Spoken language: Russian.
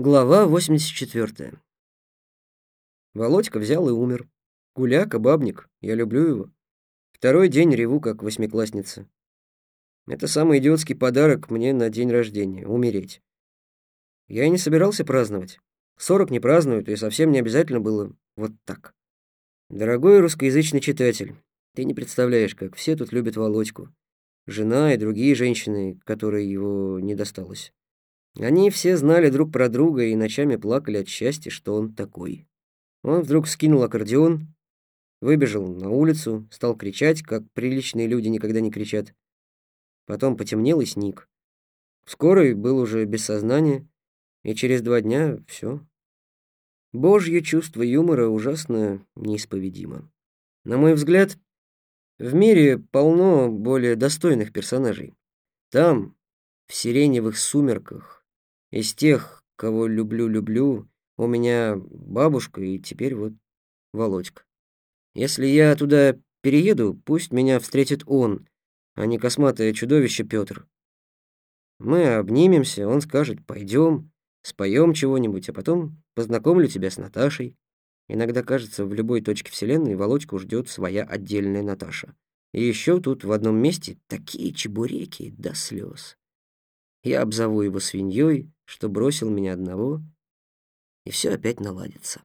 Глава 84. Володька взял и умер. Гуляка, бабник, я люблю его. Второй день реву, как восьмиклассница. Это самый идиотский подарок мне на день рождения — умереть. Я и не собирался праздновать. Сорок не празднуют, и совсем не обязательно было вот так. Дорогой русскоязычный читатель, ты не представляешь, как все тут любят Володьку. Жена и другие женщины, которые его не досталось. Они все знали друг про друга и ночами плакали от счастья, что он такой. Он вдруг скинул аккордеон, выбежал на улицу, стал кричать, как приличные люди никогда не кричат. Потом потемнел и сник. Скорый был уже без сознания, и через два дня все. Божье чувство юмора ужасно неисповедимо. На мой взгляд, в мире полно более достойных персонажей. Там, в сиреневых сумерках, из тех, кого люблю-люблю, у меня бабушка и теперь вот Володька. Если я туда перееду, пусть меня встретит он, а не косматое чудовище Петр. Мы обнимемся, он скажет «пойдем», споем чего-нибудь, а потом познакомлю тебя с Наташей. Иногда кажется, в любой точке Вселенной Володьку ждет своя отдельная Наташа. И еще тут в одном месте такие чебуреки до слез. Я обзову его свиньей, что бросил меня одного, и все опять наладится.